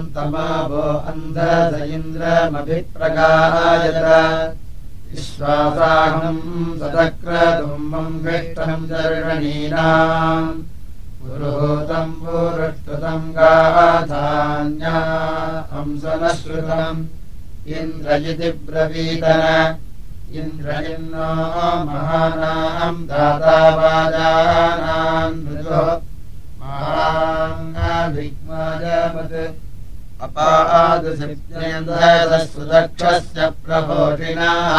न्तमावो अन्धस इन्द्रमभिप्रकायत विश्वासाहम् सदक्रतुम्बम् विष्टम् दर्शनीनाम् पुरोतम् पुरुष्टुतम् गाधान्या। हंसनः श्रुतम् इन्द्रजिति ब्रवीतन इन्द्र इन्नो महानाम् दातावाजानाम् मृजो महाङ्गाभिग्माजमत् अपादुदक्षस्य प्रभोषिणाः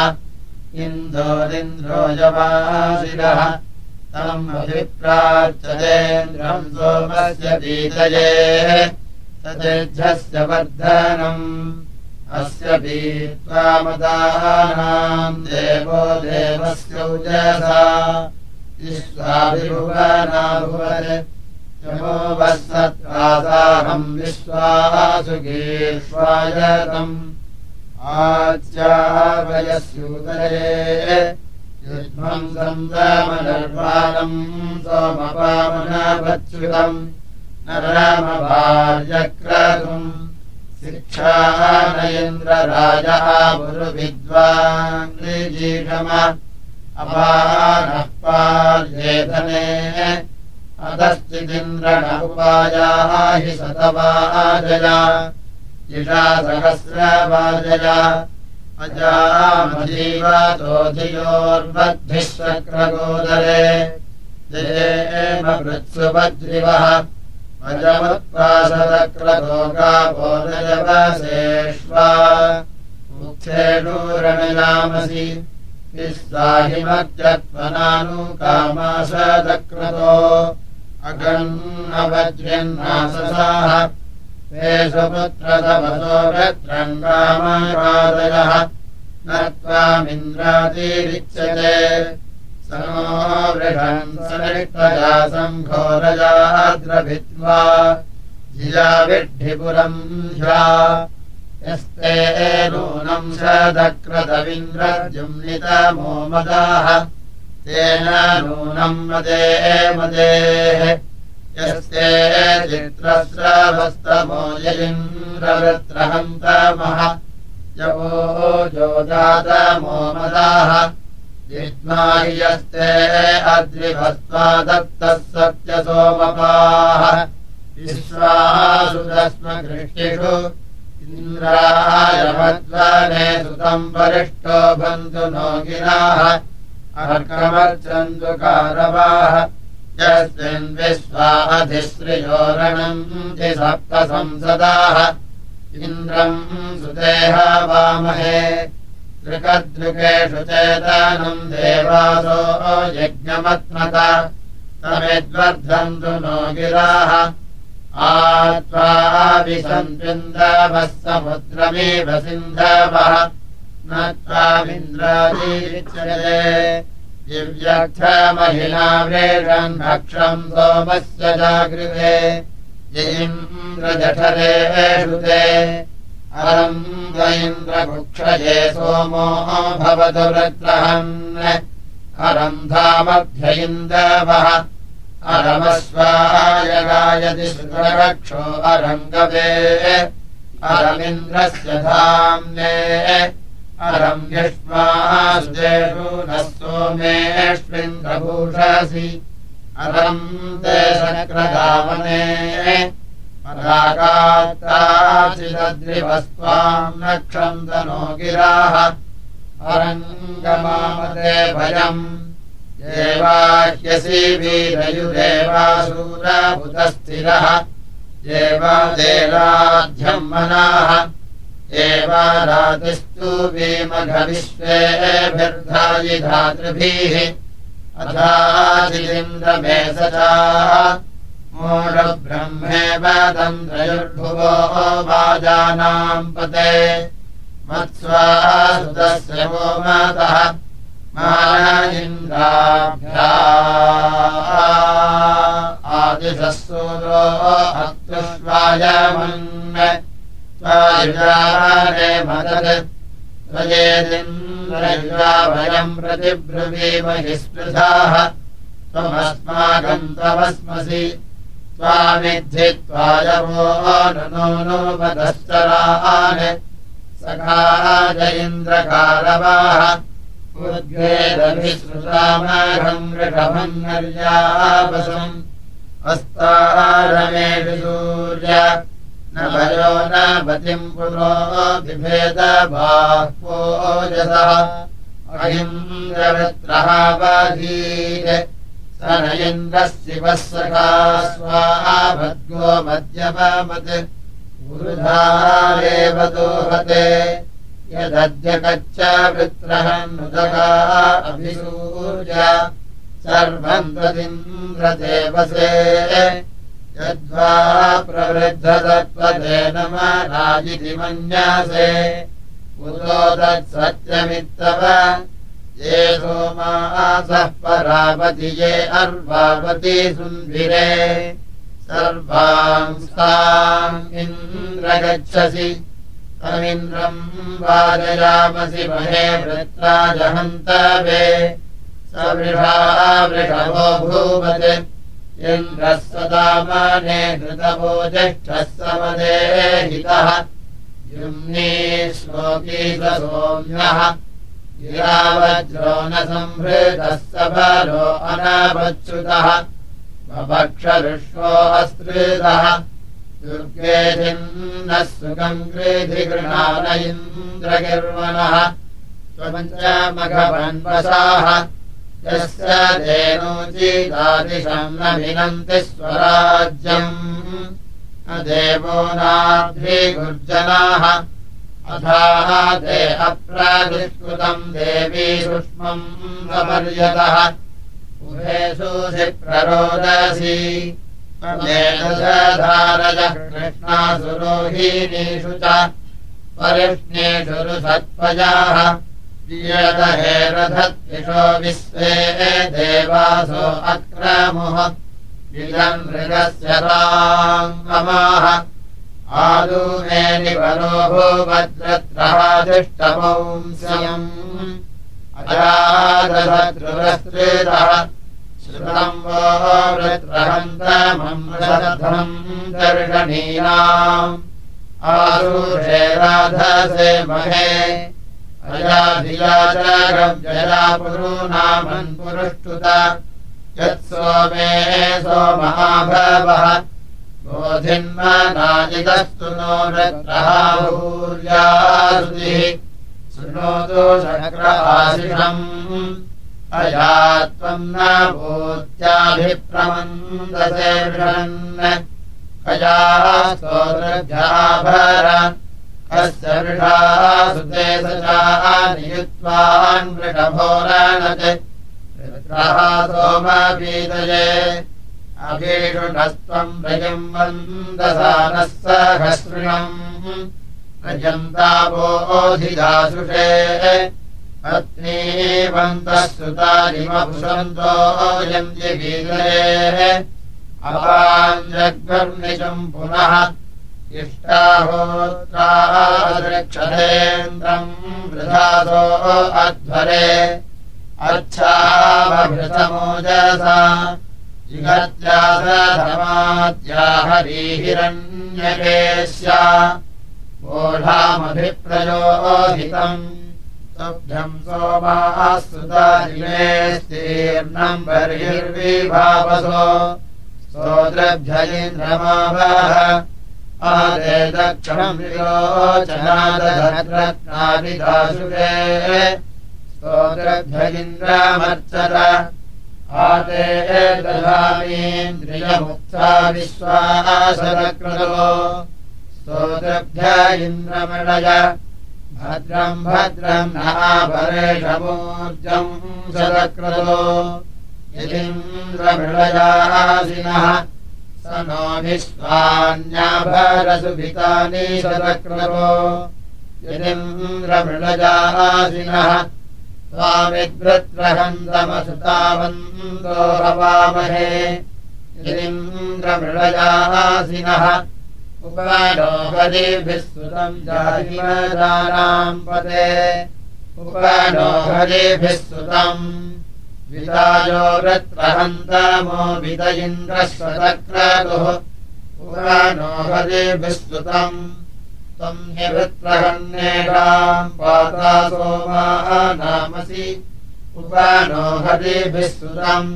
इन्दोरिन्द्रो यवाशिरः तम् अभिप्रार्चयेन्द्रम् सोमस्य पीतये। तदेध्यस्य वर्धनम् अस्य पीत्वामदानाम् देवो देवस्य उजसा। विश्वाभिभुवनाभुवन् यमो वत्सत्रासाहम् विश्वासुगीर्ष्वायतम् आच्यावयस्यूतये युष्मम् सन्दमनर्वाणम् सोमपामनवच्युतम् न रामभार्यक्रतुम् शिक्षानयेन्द्रराजः गुरुविद्वाङ्गीषम अपानः पार्येधने अधश्चिदिन्द्रणुपायाः हि सतवाजया इषा सहस्रवाजया अजामजीवतोधियोर्वद्भिः शक्रगोदरे जयेमृत्सुवज्रिवः विस्ताहिमत्यत्मनानुकामाशतक्रतो अगन्नवज्र्यन्नाससाः तेषुपुत्रतमसो व्यत्रङ्गामरादयः न त्वामिन्द्रातिरिच्यते वृषन् सनिष्टया सङ्घोरजाद्रभित्वा धिया विड्ढिपुरम् ह्या यस्ते नूनम् सदक्रतविन्द्रजुम्नितमो मदाः तेन नूनम् मदे मदेः यस्ते चित्रस्रवस्तमोलिन्द्रवृत्रहन्तमः यवो जोदातमो मदाः यस्ते अद्रिभस्त्वा दत्तः सत्यसोमपाः। विश्वासुदस्मकृष्टिषु इन्द्रायमध्वने सुतम् वरिष्ठो बन्धु नो गिराः अर्कमर्चन्तु कारवाः यस्मिन् विश्वाधिश्रियोरणम् जि सप्तसंसदाः। इन्द्रम् सुदेह वामहे दृकदृकेषु चेतनम् देवासो यज्ञमत्मत तमेद्वर्धन्तु नो गिराः। आत्वाभिसन्विन्दवः समुद्रमेव सिन्धवः। न त्वामिन्द्रादीरिच्यते। दिव्यक्षमहिला व्रेषन् भक्षम् सोमस्य जागृते। इन्द्रजठरेषु ते अरम् इन्द्रकुक्षये सोमो भवतु वृत्रहन् अरम् धामभ्य इन्दवः अरमस्वाय गायति सुरक्षो अरङ्गवे। अरमिन्द्रस्य धाम्ने। अरम् युष्मासुदेषु नः सोमेष्विन्द्रभूषसि अरम् ते शक्रदामने पराकाचिदद्रिवस्त्वाम् नक्षन्दनो गिराः। अरङ्गमामते भयम् देवाह्यसि वीरयुदेवासूरभुतस्थिरः देवादेराध्यम् मनाः। एवारातिस्तु भीमघविश्वेभिर्धायि धातृभिः। अथादिलिन्द्रमे सचा मूढब्रह्मेव तन्द्रयुर्भुवो वाजानाम् पते। आदिशः सूरो अत्युष्वायमन् स्वायुजारे मदत्। त्वयेदिन्द्रयुजा वयम् प्रतिब्रुवीमहि स्पृधाः त्वमस्मान् गन्तवस्मसि त्वामिद्धि त्वायवो नोपदश्चरान् सखाज इन्द्रकारवाः उद्वेदभिसृतामघम् वृषभन्नर्यापसम् अस्तारमेषु सूर्य न भयो न पतिम् पुरो बिभेदबाह्वोजसः अहिन्द्रवृत्रः वधीर स न इन्द्रः सखा स्वाभद्गो मद्यपमत् वृधारेव दोहते। यदद्य कच्च वृत्रः नुदगा अभिसूर्य सर्वम् त्वदिन्द्रदेवसे यद्वा प्रवृद्धतत्त्वतेन राजिति मन्यासे। उतो तत्सत्यमित्तव ये सोमासः परावति ये अर्वावति सुन्विरे सर्वांस्ताम् इन्द्र गच्छसि तमिन्द्रम् वाजयामसि महे वृत्राजहन्तवे स वृषा वृषभो भूवत् इन्द्रः सदामाने धृतवो ज्येष्ठः समदेहितः। युम्नी श्लोकी स सोम्यः गिरावज्रो न संहृतः सबलो अनावच्युतः। वक्षविश्वो अस्त्रितः। दुर्गेधिन्नः सुखम् कृधिगृणान इन्द्रगिर्वणः त्वमघवन्वसाः यस्य धेनोचिदादिशम् न विनन्ति स्वराज्यम्। देवो नाद्रिगुर्जनाः अप्रादुष्कृतम् देवी समर्यतः। उभेषुषि प्ररोदसी। धारजः कृष्णासुरोहिणीषु च। परिष्णेषु सत्पजाः रथत्विषो विश्वे देवासो अक्रमुः। इदम् मृगस्य राङ्गमाः अजादधद्रुवस्त्रितः श्रुतम् वो वृत्रहन्तमम् दर्शनीनाम् आरुषे राधसे महे। पुरूणामन् पुरुष्टुत। यत्सोमे सोमहाभवः बोधिन्मनाजितस्तु नो रत्रहाभूर्यासुतिः शृणोतु शक्रहाशिषम् अया त्वम् न भूत्याभिप्रमन्दसे अया स्तोत्रभ्याभर अस्य वृषासुते स चानियुत्वान् वृषभोरणत् वृत्रः सोमपीतये अभीषुणस्त्वम् रजम् वन्दसा नः सहस्रिणम् रजन्तावोऽधिदासुषे पत्नीवन्तः सुतारिमभुषन्तो यन्त्यवीतये अपाञ्जग्निचम् पुनः इष्टाहोत्रादृक्षतेन्द्रम् वृधासो अध्वरे। अच्छाभृतमोजसा जिगत्यासधमाद्या हरिहिरण्यकेश्या वोढामभिप्रयोहितम् तुभ्यम् सोमाः सुतारिमेस्तीर्णम् बर्हिर्विभावसो स्तोत्रभ्ययिन्द्रमावः आदे दक्षम् विलोचनादधरत्नादिदासुरे स्तोत्रभ्यगिन्द्रमर्चत आदे दधामीन्द्रियमुक्ता विश्वासदकृतो स्तोत्रभ्य इन्द्रमणय भद्रम् भद्रम् नापरेशमूर्जम् सदकृतो यदिन्द्रमृळयासिनः स नो विश्वान्याभरसुभितानि सदकृतो यदिन्द्रमृळयासिनः स्वामिद्वृत्रहन्तमसुतावन्दो हवामहे। यदिन्द्रमृळयासिनः उपनोहरिभिः सुतम् जाहिमदानाम् पदे उपनोहरिभिः सुतम् वितायो वृत्रहन्तमो वित इन्द्रस्वतक्रतुः पुराणो हरिभिस्तुतम् वृत्रहन्येषाम् पाता सोमाः नामसि। उपानो हरिभिस्तुतम्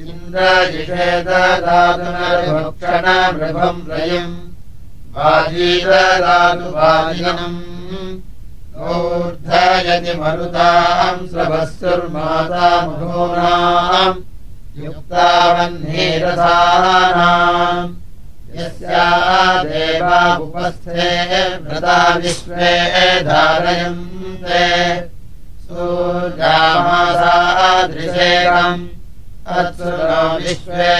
इन्द्रजिषेददातुनर्भक्षणमृभम् रयिम्। वाजीददातु वाजिनम् ऊर्धयति मरुताम् स्रभस्सुर्मातामघोनाम् युक्तावह्नीरथानाम् यस्या देवामुपस्थे व्रता विश्वे धारयन्ते। सूर्यामासादृशेकम्। अत्सुरो विश्वे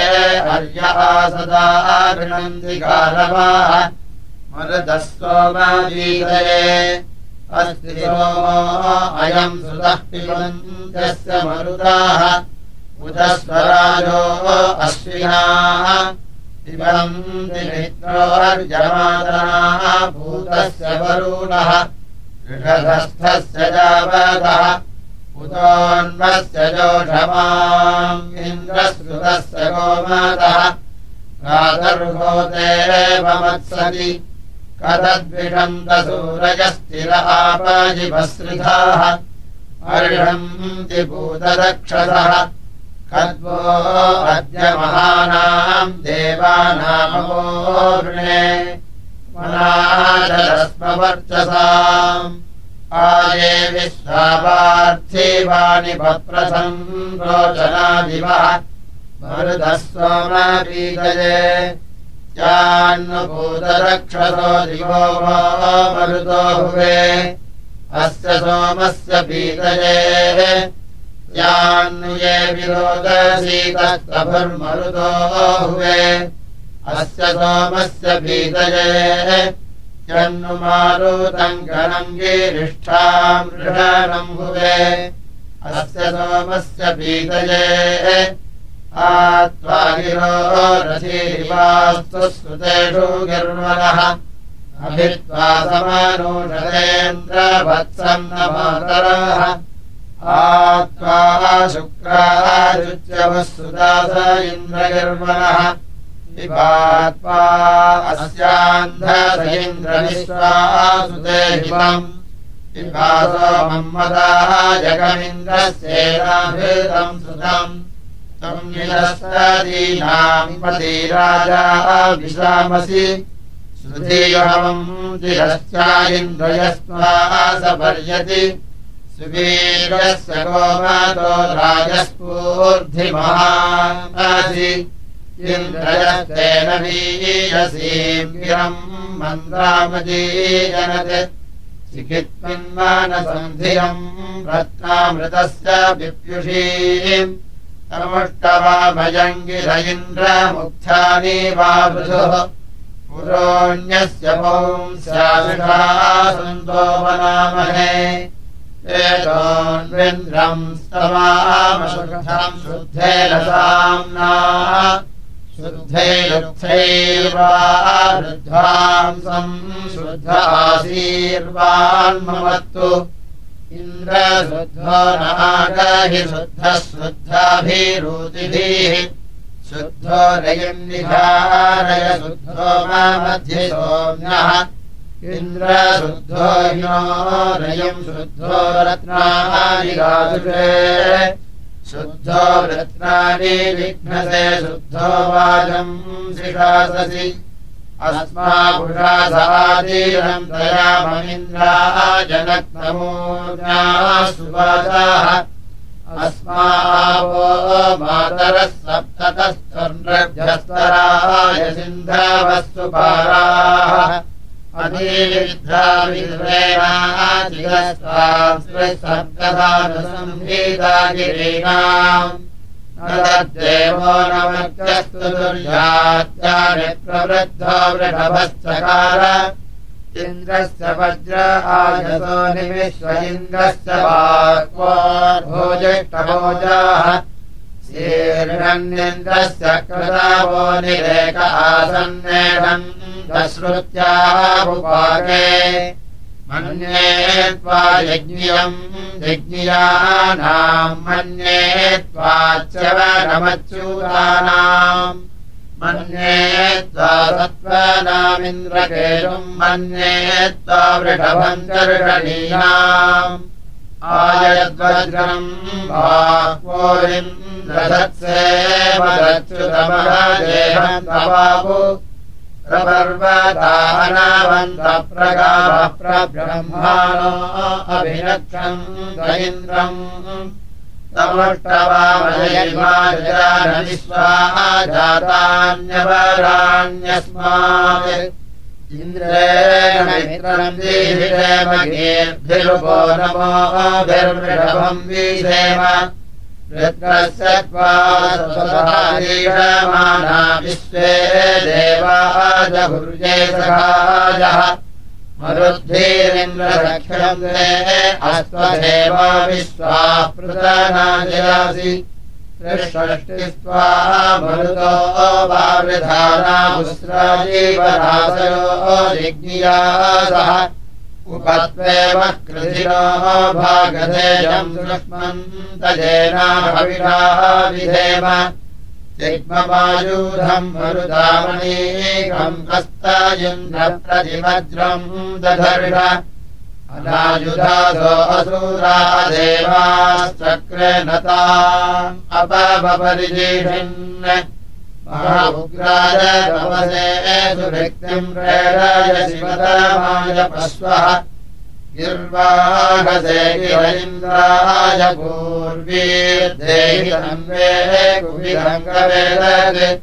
अर्यः सदा गृह्णन्ति गारवाः मरुदस्तोमवीतये अस्ति सोमो अयम् सुतः पिबन्त्यस्य मरुदाः। उदस्वराजो अश्विनाः पिबन्ति मित्रोर्यमादनाः भूतस्य वरुणः उतोऽन्वस्य जोषमाम् इन्द्रश्रुतस्य गोमातः प्रातर्भूतेवमत्सति कतद्विषन्तसूरजस्थिर आपजिभस्रिधाः अर्षन्ति भूतरक्षसः कद्वो अद्य महानाम् देवानामोर्णे मनाचरस्मवर्चसाम् आये विश्वापार्थीवानि भप्रथम् रोचनादिवः मरुदस्वमपीतये। यान्नुभूतरक्षसो दिवो वो मरुतो हुवे। अस्य सोमस्य पीतये यान्नुये विरोदसीतस्तभुर्मरुतो हुवे। अस्य सोमस्य गिरिष्ठाम् ऋषणम् हुवे। अस्य सोमस्य पीतये। आत्वा गिरो रथीवास्तु श्रुतेषु गिर्वणः अभित्वा समानोषदेन्द्रवत्सम् न मातरः आत्वा शुक्रायुच्यवः सुदास इन्द्रगिर्वणः विपात्वा अस्यान्धीन्द्रविश्वासुते हिमम् विभासो मम्मदाः त्वम् निरस्तदीनाम् पति राजा विशामसि श्रुतीयहमम् तिरस्या इन्द्रयस्त्वा सुवीरस्य गोमातो राजस्फूर्धिमहासि इन्द्रयस्तेन वीयसीम् गिरम् मन्द्रामजीजनत् चिकित्वन्मानसन्धियम् रत्नामृतस्य विप्युषीम्। तमुष्टवाभयङ्गिर इन्द्रमुक्थानि वा वृधुः पुरोण्यस्य पौंस्याविषा सन्तो वनामहे स्तवामशुद्धम् शुद्धेन साम्ना शुद्धैरुक्थैर्वा वृद्ध्वांसम् शुद्ध आसीर्वान्ममत्तु इन्द्रशुद्धो नागहि शुद्धः शुद्धाभिरुतिभिः शुद्धो रयन्निधारय शुद्धो मध्ये सोम्यः इन्द्रशुद्धो रयम् शुद्धो रत्नानि राजुषे शुद्धो रत्नानि विघ्नसे शुद्धो वाजम् शिषाससि अस्माभुषासादीरम् दयाममिन्द्रा जनक्तमूर्जा सुवाजाः अस्मावो मातरः सप्ततस्तर्नभ्यस्तराय सिन्धवस्तु पाराः नमर्गस्तु दुर्यात्यानि प्रवृद्धो वृषभश्चकार इन्द्रस्य वज्र आयसो निविश्व इन्द्रस्य वाक्वोज्यष्टभोजाः शीर्षन्निन्द्रस्य कृतावो निरेक आसन्नेषम् दश्रुत्याः भुपाके मन्ये त्वा यज्ञियम् यज्ञियानाम् मन्ये त्वाच्चवरमच्यूतानाम् मन्ये त्वा सत्त्वानामिन्द्रकेतुम् मन्ये त्वा वृषभम् कर्षणीयाम् आयद्वज्रम् बाह्वोरिन्द्रसत्सेवदच्युतमहादेहन्तबाबु प्रपर्वतानावन्तप्रगामः प्रब्रह्माणो अभिनक्षम् इन्द्रम्। तमुष्टवामयिमाजरानविश्वाः जातान्यवराण्यस्मात् इन्द्रेण मित्रम् वीषेमगेर्भिरुपो नमोभिर्मृषभम् वीषेम। वृत्रस्य त्वासुधारीषमाना विश्वे सखाजः। ते षष्टिस्त्वा मरुतो वावृधानामुस्राजीवरासयो जिज्ञियासः उपत्वेव कृधिरो भागधेयम् सुष्मन्तजेनाभविषाः विधेम जिग्मवायूधम् मरुदामणीकम् हस्तयुन्द्रप्रतिवज्रम् दधर्ष अनायुधासो असुरा देवाश्चक्रे नताम् अपपरिजीषन् महाउग्राजतमसे सुभक्तिम् प्रेरयसि वदमाय पश्वः गिर्वाहसे गिरीन्द्राय पूर्वीर्देहि अन्वे कुविरङ्गवेदत्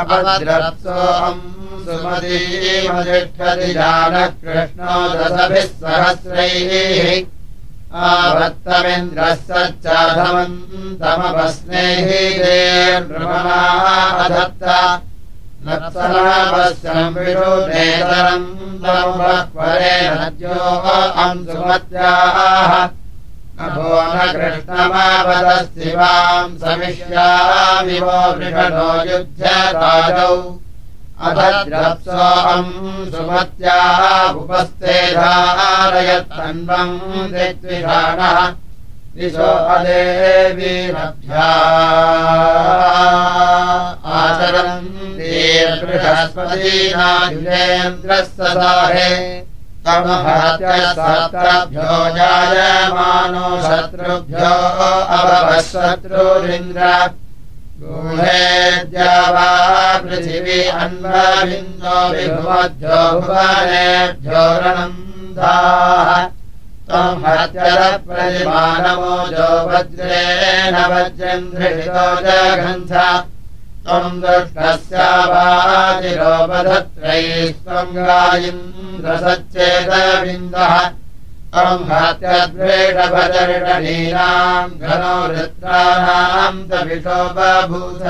अपद्रप्सोऽहम् सुमतीमतिष्ठति जानः कृष्णो दशभिः सहस्रैः सच्चाधमन्तमपस्नेहितेर्नृमणाधत्त नत्सलापश्यम् विषुनेतरम् तमुपक्वरे नद्यो अंसुमत्याः न कृष्णमापदस्तिवाम् समिष्यामिवो वृषणो युध्यराजौ अभद्रप्सोऽहम् सुमत्याः उपस्थे धारयत्तन्वम् दिग्विषाणः। दिशो अदेवीरभ्या। आचरन् बृहस्पतीनायुजेन्द्रस्य साहे तमहत्यसत्रभ्यो जायमानो शत्रुभ्यो अभवः शत्रुरिन्द्र वा पृथिवी अन्वबिन्दो विभुमभ्यो भुवनेभ्यो रणन्दाः त्वम् हत्यरप्रतिमानमोजो वज्रेण वज्रम् धृतो जघन्थ त्वम् दुष्टस्यावातिरोपधत्रैस्त्वम् गायिन्द्रसच्चेतविन्दः त्वम् हत्यद्वेषभदर्षणीनाम् घनो वृत्राणाम् तविषो बभूथ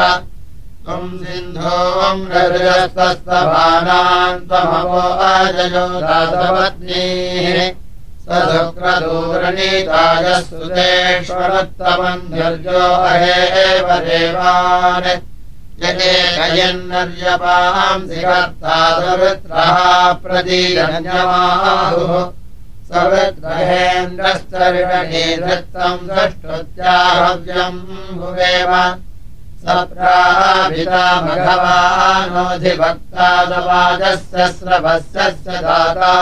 त्वम् सिन्धोम् हृदयस्तस्तभानाम् त्वमवो अजयो दासपत्नीः। सदुक्रदूरणीताय सुदेश्वरोत्तमम् निर्जो अहेव देवान् यदेकयन्नर्यपांसि कर्ता सवृत्रः प्रदीरण्यमाहुः सवृत्रहेन्द्रस्तर्षणीधृत्तम् द्रष्टुत्याहव्यम् भुवेम सप्राभिता भगवानोऽधिभक्तादवाजस्य स्रवस्य दाता।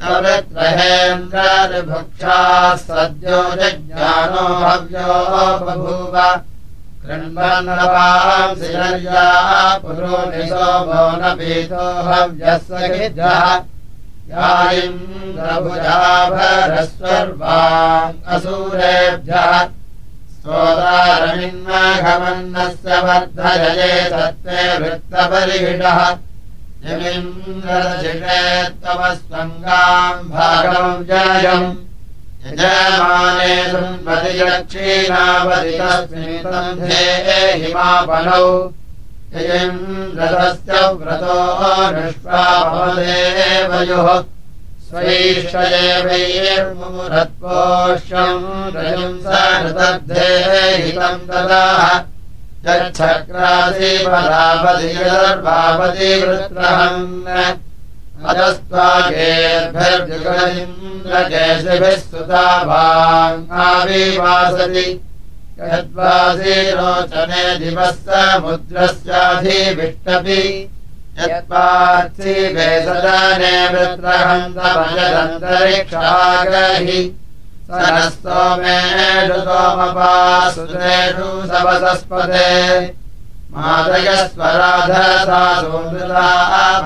सवृत्रहेन्द्रभुक्षा सद्यो जज्ञानो हव्यो बभूव पुरो निशोभो न पीतो हव्यः सखिजः यायिन्द्रभुजाभरस्वर्वाम् असूरेभ्यः स्तोतारमिन्मघमन्नस्य वर्धयजे सत्त्वे वृत्तपरिभिषः यमिन्द्रशिषे तव जयम् हिमापनौ। यजेन्द्रस्य व्रतो निष्पाभवदेवयोः स्वैषयेवैर्मुरत्पोष्यम् रजम् सदब्धे हितम् ददाः यच्छक्रादिपरापति वृत्रहन् अजस्त्वागेर्भिर्जुगलिन्द्रकेशिभिः सुता वाङ्गाविवासति यद्वासी रोचने दिवः समुद्रस्याधिविष्टपि यत्पार्थिवे सदने वृत्रहन्तमयदन्तरिक्षागहि स नः सोमेषु सोमपासुरेषु सवसस्पदे मादयस्वराधसा सुमृता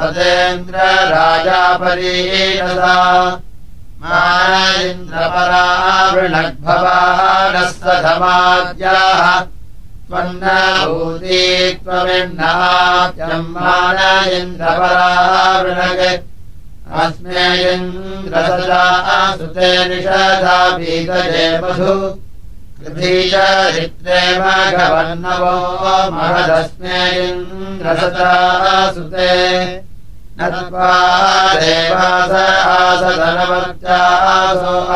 पदेन्द्र राजापरीणसा मा इन्द्रपरा वृणग्भवानः सधमाद्याः त्वन्नभूती त्वमिन्नात्यम् मान इन्द्रपरा वृणग। अस्मे इन्द्रसदा सुते निषदा भीतजे मधु कृधी चरित्रे मघवन्नवो महदस्मे इन्द्रसदा सुते नत्वा देवास आसदनवर्चासो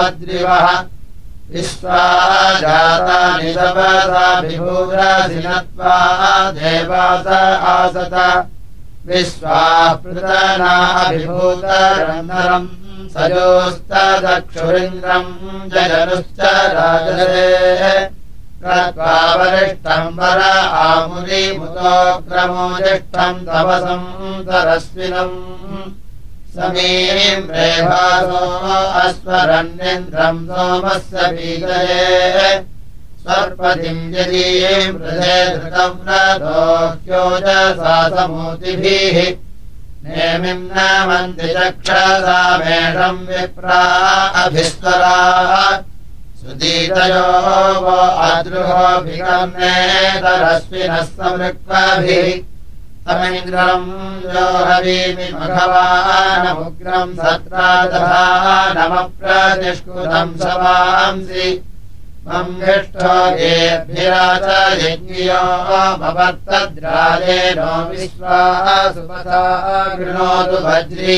अद्रिवः। विश्वा जातानि सपसाभिभूरासि नत्वा देवास आसत विश्वाः पृतनाभिभूतरन्नरम् सजोस्तदक्षुरिन्द्रम् जजनुश्च राजसे कृत्वा वरिष्ठम् वर आमुरीमुतोक्रमो ज्येष्ठम् तपसम् तरस्विनम्। समीम् रेभासो अस्वरन्निन्द्रम् सोमस्य पीतये सर्पतिम् यदीम् समूतिभिः। नेमिम् न मन्ति चक्षसामेषम् विप्रा अभिस्वराः सुदीतयो वो अद्रुहोऽभिगम्येतरश्विनः समृक्वाभिः तमिन्द्रम् यो हवीमि मघवानमुग्रम् सत्रा नमप्रतिष्कृतम् सवांसि विश्वासुपथा गृणोतु भज्री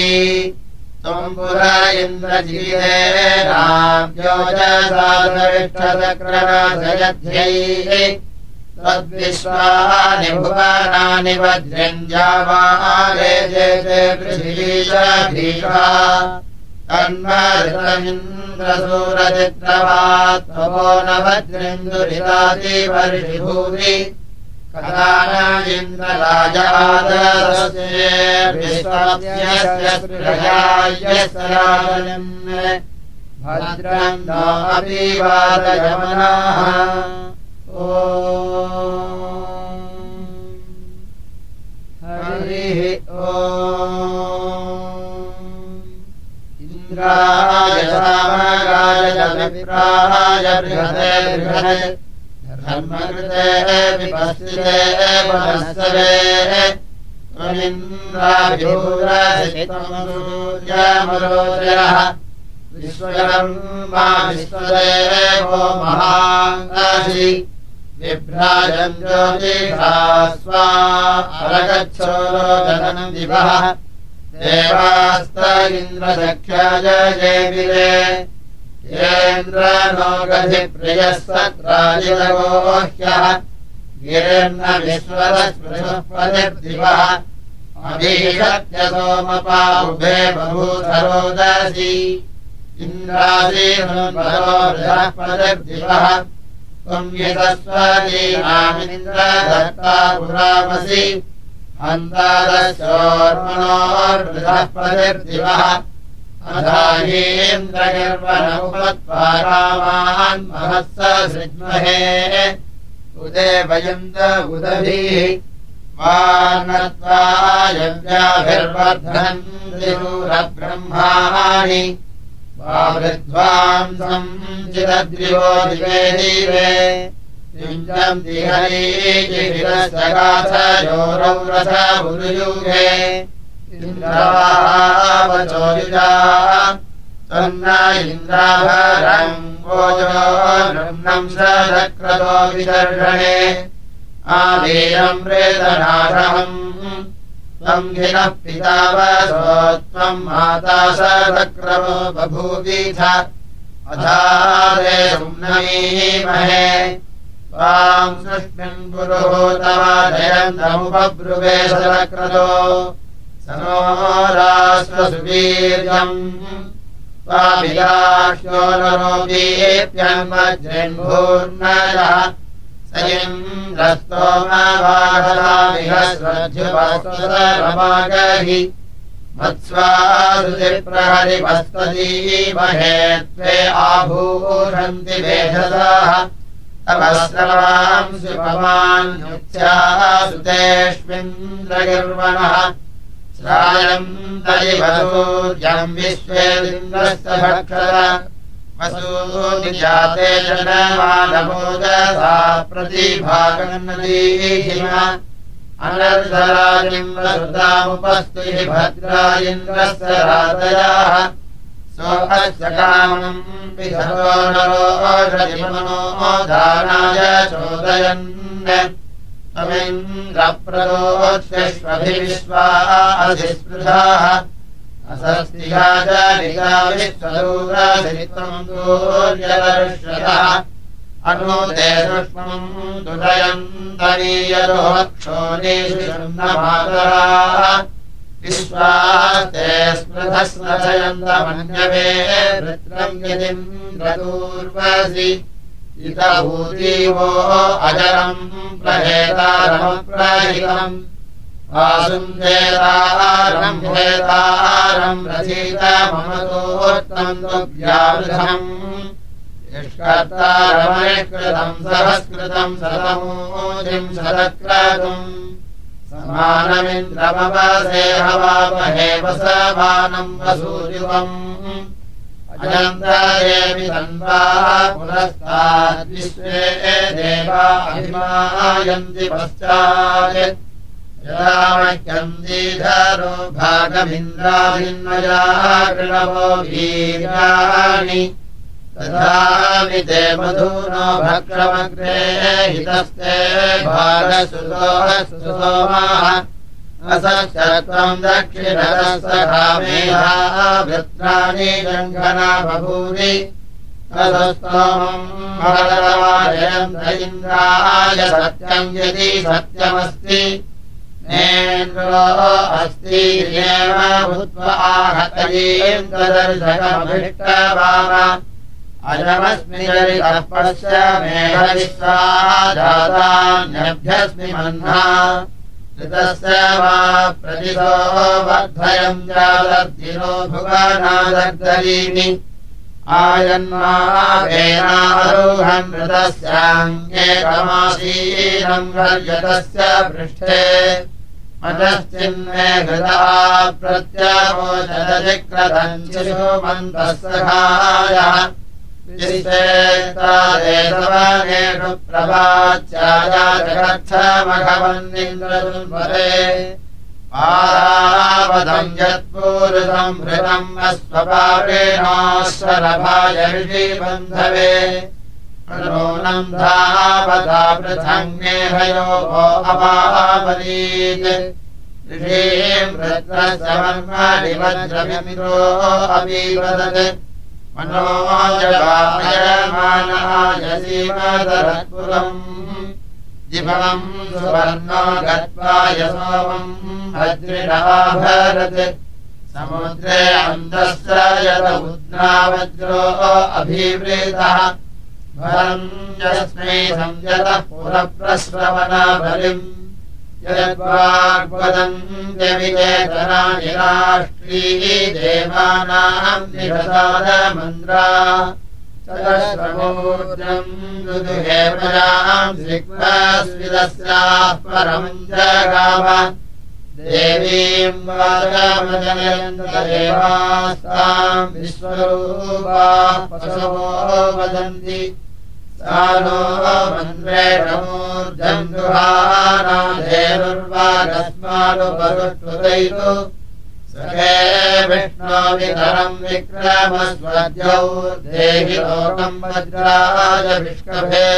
त्वम्बुर इन्द्रजीरेणाब्जोजसादविष्ठचक्रराजयध्यै तद्विश्वानि भुवनानि वज्रञ्जावारे जे पृथिवीशभीषा तन्मृतमिन्द्रसूरचित्रवात्मो न वज्रेन्दुरितादिवर्षिभूरि भद्रम् नापि वादयमनाः ओ हरिः ओ इन्द्राय सामगाय जमिप्राय बृहते बृहते धर्मकृते विपस्थिते वनस्सवे त्वमिन्द्राभिभूरसितमसूर्यमरोजयः विश्वयम् मा विश्वदेवो महाङ्गासि विभ्राजम् ज्योतिषा स्वा अरगच्छोरोजनम् दिवः गिरिर्न विश्वरस्पृशपदिर्दिवः अभीषत्य सोमपा उभे बभूधरोदसि इन्द्रादीनो बृहस्पतिर्दिवः। त्वम् यतस्वतीनामिन्द्रदत्ता पुरामसि अन्तादशोर्मणोर्बृहस्पतिर्दिवः अधाहीन्द्रगर्वनमुपत्वारामान् महः स सृज्महे। उदे वयन्त उदभिः वा वृद्ध्वांसम् चिदद्रिवो दिवे दिवे त्वन्न इन्द्राभरम् ओजो नृम्नम् सक्रतो विदर्शने। आवीरम् प्रेतनाशहम् त्वम् हिनः पितावसो त्वम् माता सक्रमो बभूवीथ अधारे सुम्नमीमहे त्वाम् सृष्मिन् पुरुहूतव जयन्तमुपब्रुवे सक्रतो सनो राष्ट्रसुवीर्यम् त्वामिलाक्ष्यो नरोपीप्यन्मज्रेन्भूर्णयः स इन्द्रस्तोमवाहलामिह श्रद्ध्युपस्वरमागहि मत्स्वादुतिप्रहरिवस्तदीमहे त्वे आभूषन्ति वेधसाः तवस्रवांसि भवान्युत्स्याः सुतेष्विन्द्रगिर्वणः श्रायम् तयिवसूर्यम् विश्वेन्द्रस्य भक्षर वसूनिजाते जनमानभोजसा प्रतिभागम् नदीहिम अनर्धराजिम्रसुतामुपस्तुः भद्रा इन्द्रस्य रातयाः सोऽस्य कामम् नरो दानाय चोदयन्। च निगाविश्वदूरसित्वम् दूर्यदर्शयः अनुते सूक्ष्मम् दुरयन्तनीयलोक्षोनिषुन्नमातराः विश्वास्ते स्मृतः स्मृथयन्तमन्यवे वृत्रम् यदिन्द्रदूर्वसि इतभूतीवो अजरम् प्रहेतारमप्रहितम् वासुन्देतारम् भेतारम् रचित मम तोत्तम् निष्कर्तारमनिष्कृतम् सहस्कृतम् सतमूजिम् सदक्रतुम् समानमिन्द्रमवसे हवामहे वसमानम् वसूरिवम् अजन्तायेऽपि तन्वा पुरस्ताद्विश्वे देवा अभिमायन्ति पश्चात्। यदा मह्यन्दीधरो भागमिन्द्राभिन्मया कृणवो वीर्याणि तथामि ते मधूनो भक्षमग्रे हितस्ते भागसुतोः सुसोमाः असत्यत्वम् दक्षिणरसकामेधा वृत्राणि जङ्घना बभूरि भगवाजयन्त इन्द्राय सत्यम् यदि सत्यमस्ति। नेन्द्रो अस्ति एव भूत्वा अयमस्मि चरितः पश्य मेघविश्वा जातान्यभ्यस्मि मह्ना ऋतस्य वा प्रतितो वर्धयम् जालद्दिनो भुवनादर्दरीमि आयन्मावेनारोहम् ऋतस्याङ्गेकमासीनम् गर्यतस्य पृष्ठे। प्रत्यवोचदजिक्रतम् शिशुमन्तः सखायः पारावधम् यत्पूरुतम् हृतम् अस्वपारेणाश्वरभाय ऋषिबन्धवे नूनम् धावता पृथङ्गेहयो भो अपावलीत् ऋषीम् वृत्रसमन्मणिवज्रमिन्द्रो अमीवदत् मनोजवायमानाय सीमदरत्पुरम् जिभवम् सुवर्णो गत्वा यशोमम् भद्रिणाभरत् समुद्रे यस्मै संयतः पुरप्रश्रवणबलिम् यद्वाग्वदन्त्यविचेतनानि राष्ट्री देवानाम् निषसादमन्द्रा सदश्रमोर्जम् दुदुहेमयाम् श्रीक्वास्विदस्याः परम् जगाव देवीम् वागमजनयन्तदेवास्ताम् विश्वरूपाः पशवो वदन्ति नो मन्त्रेणमूर्जम् दुहानाधेरुर्वागस्मानुपरुष्वदैतु सखे विष्णो विधरम् विक्रमस्वद्यौ देहि लोकम् वज्राजभिष्कभे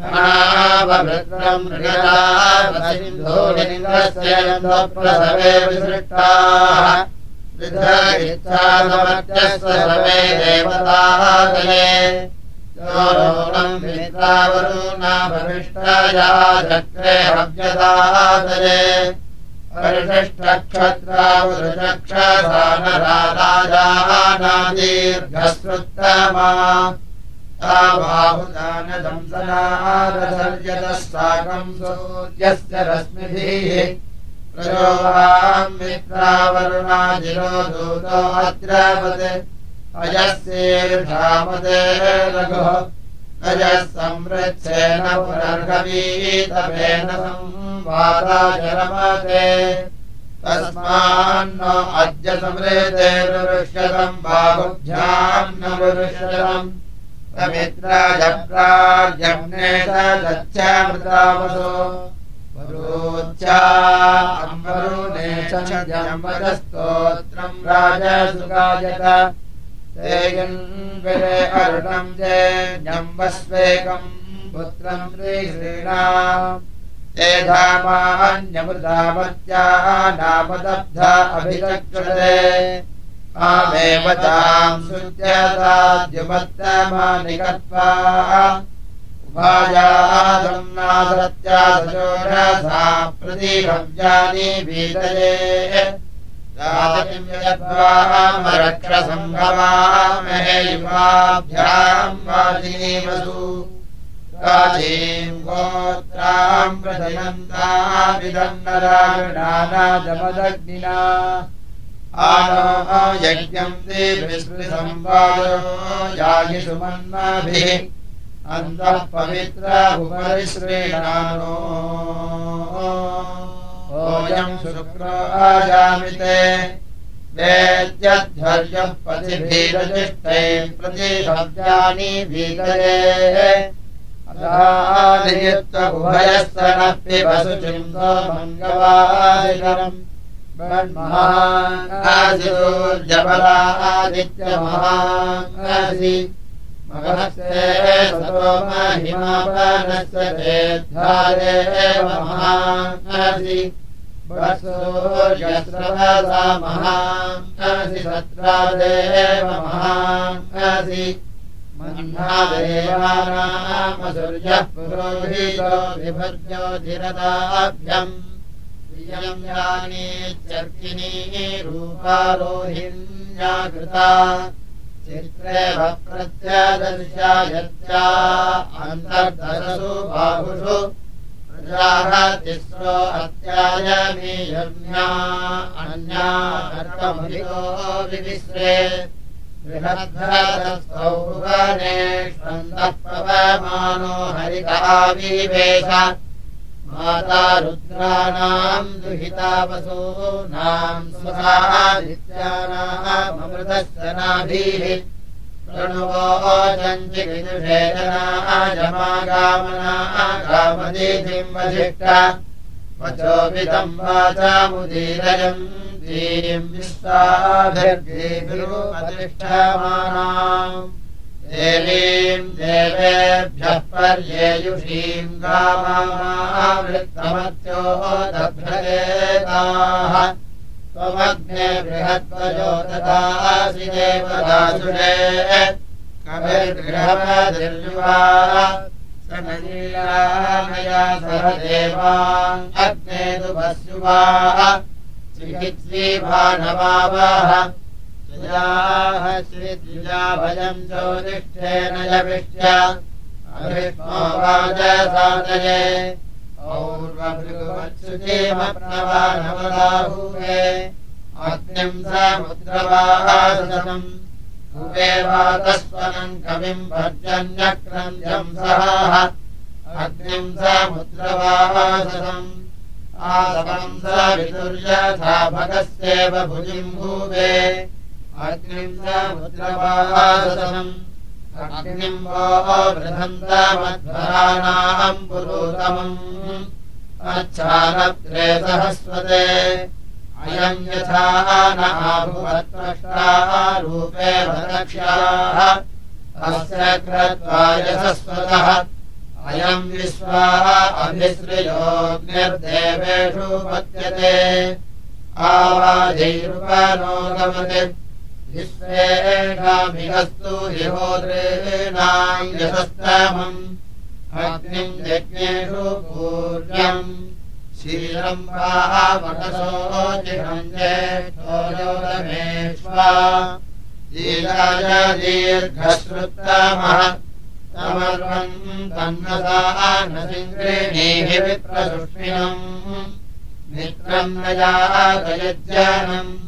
हणावभृत्रम् मृगतावसिन्धोलिङ्गस्य विसृष्टाः। सर्वे देवतादये मित्रावरुणा परिषष्टक्षत्रावृचक्षसानराजानादीर्घश्रुत्तमा बाहुदानदंसनारसर्यतः साकम् सूर्यस्य रश्मिभिः। प्रयोगाम् मित्रावरुणाजिरो दूतो अद्रपत् अजस्येर्धामदे लघुः अजः संवृच्छेन पुनर्गवीतमेन संवादाजरमते तस्मान्न अद्य समृतेरुष्यतम् बाहुभ्याम् न रुष्यतम् पवित्राजप्रार्यम्ने गच्छामृतावसो वरोच्या अम्बरुणे स्तोत्रम् राजसुगायत देयन्विरे अरुणम् चेन्यम्बस्वेकम् पुत्रम् श्रीश्रीणा ते धामान्यमृतावत्याः नामदब्धा मामेव ताम् उभायादम् वीतये वाजिनीवसु काचीम् गोत्राम् प्रजयन्ताभिदन्नरागणानादमदग्निना आनो यज्ञम् देविस्मृसंवादो याहि सुमन्नाभिः अन्तः पवित्रभुपरिश्रेणानो ओयम् शुक्रो आजामिते। वेद्यध्वर्यः पतिभीरजिष्ठै प्रतिभव्यानि भीतये अदानियुक्तगुभयः नः पिबसु चिन्तो मङ्गवादिकरम् महादित्यमहासि सतो महासि सूर्यस्रवसा महासि सत्रादेव महासि मह्नादेवानाम सूर्यः पुरोहितो विभर्जोधिरदाभ्यम् यानीत्यर्किनी रूपारोहिण्या कृता चित्रे भप्रत्यादर्शा यत्या अन्तर्दशसु बाहुषु प्रजाः तिस्रो अत्यायमीयम्या अन्या कर्मभितो विविश्रे बृहद्भरतस्थौ भुवनेष्वन्तः पवमानो हरिकाविवेश माता रुद्राणाम् दुहितावसूनाम् सुखादित्यानामृतस्तनाभिः प्रणुवोचञ्चिविदुषेचनाजमागामना गामदीधिम् वधिष्ठ वचोभितम् वाचामुदीरयम् दीम् विस्ताभिर्गीभिरुपतिष्ठमानाम् देवीम् देवेभ्यः पर्येयुषीम् गामावृत्तमत्यो दभ्रजेताः त्वमग्ने बृहत्वजो ददासि देवदासुरे। कविर्गृहपदिर्युवा स नलीलामया सह देवाम् अग्ने दुभस्युवाः। चिकित्सीभानवावः श्रीद्विजाभयम् ज्योतिष्ठेन वाजसादये और्वभृगुवत्सुजीमप्नवानवदाहुवे अग्निम् समुद्रवासनम् कुबे वातस्वनम् कविम् भर्जन्यक्रन्द्यम् सहाः। अग्निम् समुद्रवासनम् आसवम् स विदुर्यथा भगस्येव भुजिम् भूवे अग्निम् समुद्रवासनम् अग्निम् वो बृहन्तमध्वराणाम् पुरोतमम्। अच्छानत्रे सहस्वते। अयम् यथा न रूपे वदक्ष्याः अस्य कृत्वा यशस्वतः। अयम् विश्वाः अभिश्रियोग्निर्देवेषु पत्यते आवाजैरुपनोगमते विश्वेषामिहस्तु ह्योद्रेणाम् यशस्तमम् अग्निम् यज्ञेषु लीलाय दीर्घश्रुत्तमः समर्वम् तन्नसा न सिङ्गृणीः विप्रसुष्मिनम् मित्रम् न यातयज्ञानम्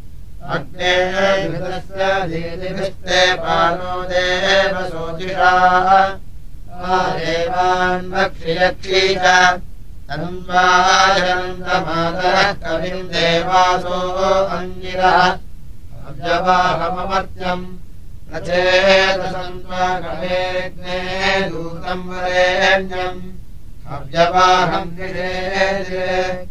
देवान्वक्षियक्षी च। तन्वाजनन्दमादरः कविम् देवासो अङ्गिरः। न चेतसन्त्वागमेग्ने दूतम् वरेण्यम्। अव्यवाहम् निषेदे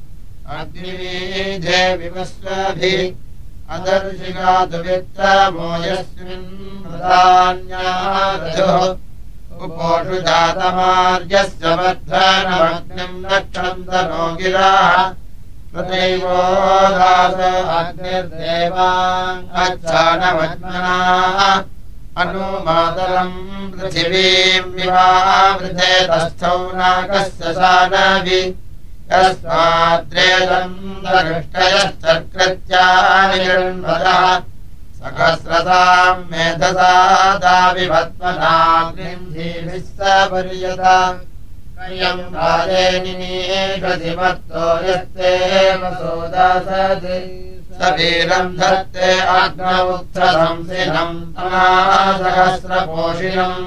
अग्निवीधे विवस्वभिः जातमार्यस्य वर्धनमग्निम् नक्षन्तनो गिराः। तथैवो दास अग्निर्देवाङ्गच्छानवज्मनाः अनुमातरम् पृथिवीम् विवावृथे तस्थौ नागस्य शानभि यस्माद्रेदम् दृष्टयश्चकृत्यानि निर्मदः सहस्रताम् मेधसा दाविभत्मनाम् गृह्णीभिः सपर्यता यम् राजेनिषधिमत्तो यस्ते वसोदासति सवीरम् धत्ते अग्नमुत्थसंसिनम् तमासहस्रपोषिणम्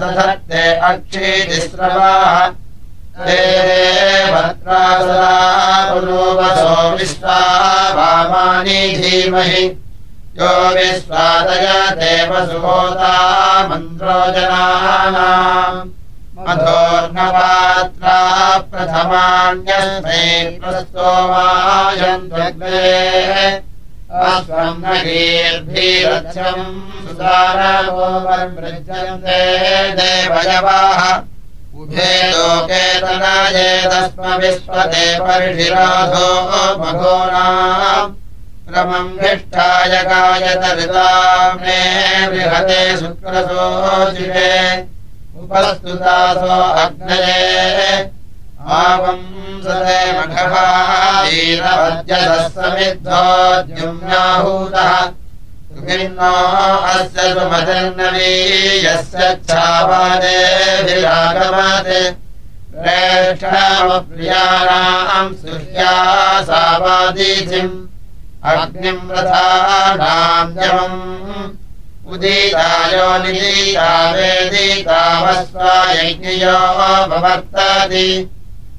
दधत्ते अक्षीतिस्रवाः पुरोवसो विश्वा वामानि धीमहि। यो विश्वादय देवसुहोता मन्त्रो जनानाम् मधोर्णपात्रा प्रथमान्यस्मै प्रस्तोमायन्त्वग्ने ीर्भिरच्छम् सुदारवोमृजन्ते देवयवाः उभे लोके तनयेदस्मविश्वते परिशिराधो मघोनाम्। क्रमम् निष्ठाय मे बृहते शुक्रसोचिरे उपस्तुतासो अग्नये सुखिन्नो अस्य सुमजन्नवीयस्य छावादेभिरागमत् प्रेष्ठामप्रियाणाम् सुह्या सावादीथिम् अग्निम् रथानाम् जमम् उदीतायो निदीता वेदीतावस्वा यज्ञयो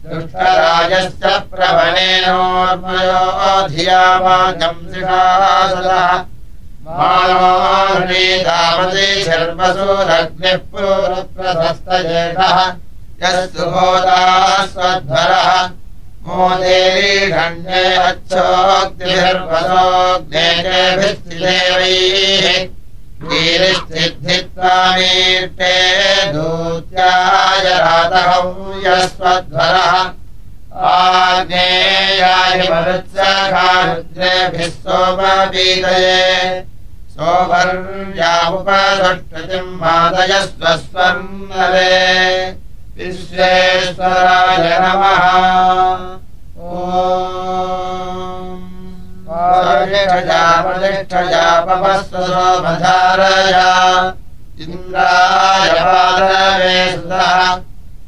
भवर्तादि दुष्टराजस्य प्रवणेनोर्मयोऽधियावाचम् दृशासदः मानोर्णीतावति शर्मसूरग्निः पूर्वप्रशस्तजेषः यः सुबोधास्वध्वरः मोदेरीषण्ये अच्छोक्तिभिर्वसोऽग्नेभिस्तिदेवैः ीरिस्थित्वामीर्ते दूत्याय रातहौ यस्वध्वरः आग्नेयाय मरुत्सखारुद्रेभिः सोमपीतये सोमर्यामुपदृष्टतिम् मादयस्वस्वर्णरे विश्वेश्वराय नमः इन्द्राय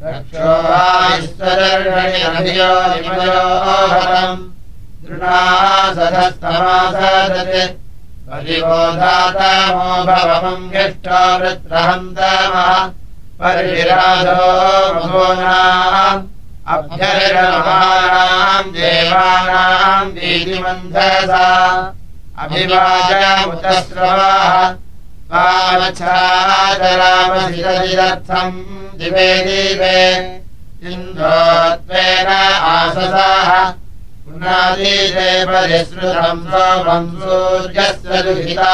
रक्षोवाश्वरभियो निमयोहरम् दृढासधस्तमासदत् परिबोधातमो भवमम् यष्टो वृत्रहन्तमः। परिराधो मघोनाम् देवानाम् दीतिमन्धसा अभिवाचमुतस्रवाः स्वामच्छादरामशिरर्थम् दिवे दिवे। इन्द्रोत्वेन आससाः। पुनादीरे परिसृतम् सोमम् सूर्यस्य दुहिता।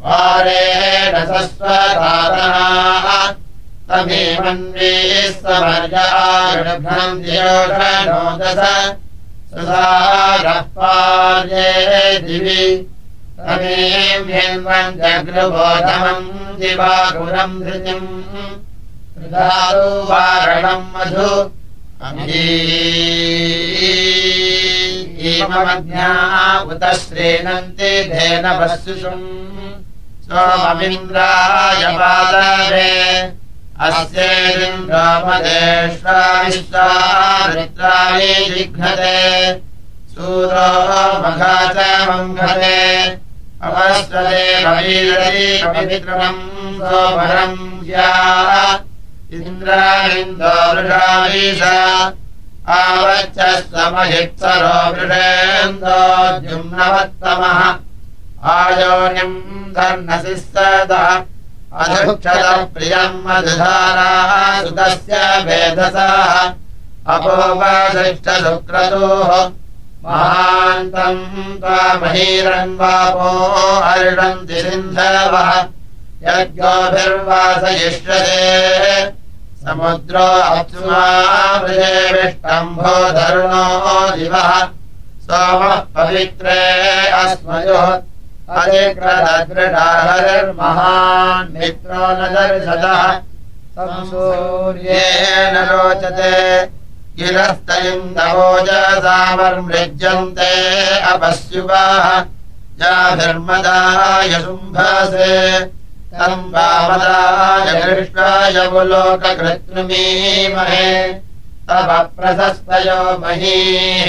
वारेण सस्वधारणाः तमेमन्वीः समर्यागभ्रम् द्योषणोदस सुधारः पार्ये दिवि। तमेम्यन्वम् जगृबोधमम् दिवाकुरम् धृतिम्। प्रदातु वारणम् मधु। अमीमज्ञा उत श्रीणन्ति धेनवस्तुषुम् सोममिन्द्राय पादवे अस्येन्द्रामदेष्वाविश्वामित्राणि जिघ्नते। सूरो मघा च मङ्घते भवीरम् सोमरम् या इन्द्राणिन्दोरुषावीश आवच्च समहित्सरो वृषेन्दोद्युम्नवत्तमः आयोनिम् धर्नसि सदः अधुक्षतप्रियम् मधुधाराः सुतस्य वेधसाः अपोपदृष्टसुक्रतोः महान्तम् त्वामहीरन्वापो अर्णन्ति सिन्धवः यज्ञोभिर्वासयिष्यते। समुद्रो अप्सुमावृजेविष्टम्भो धरुणो दिवः। सोमः पवित्रे अस्मयोः अधिकृतदृढाहरिर्महान् मित्रो न दर्शतः सूर्येण रोचते। गिरस्तयुन्दवोजसामर्मृज्यन्ते अपस्युवाः याभिर्मदाय शुम्भसे। तम् वामदाय कृष्णाय मुलोककृत्नुमीमहे तव प्रशस्तयो महीः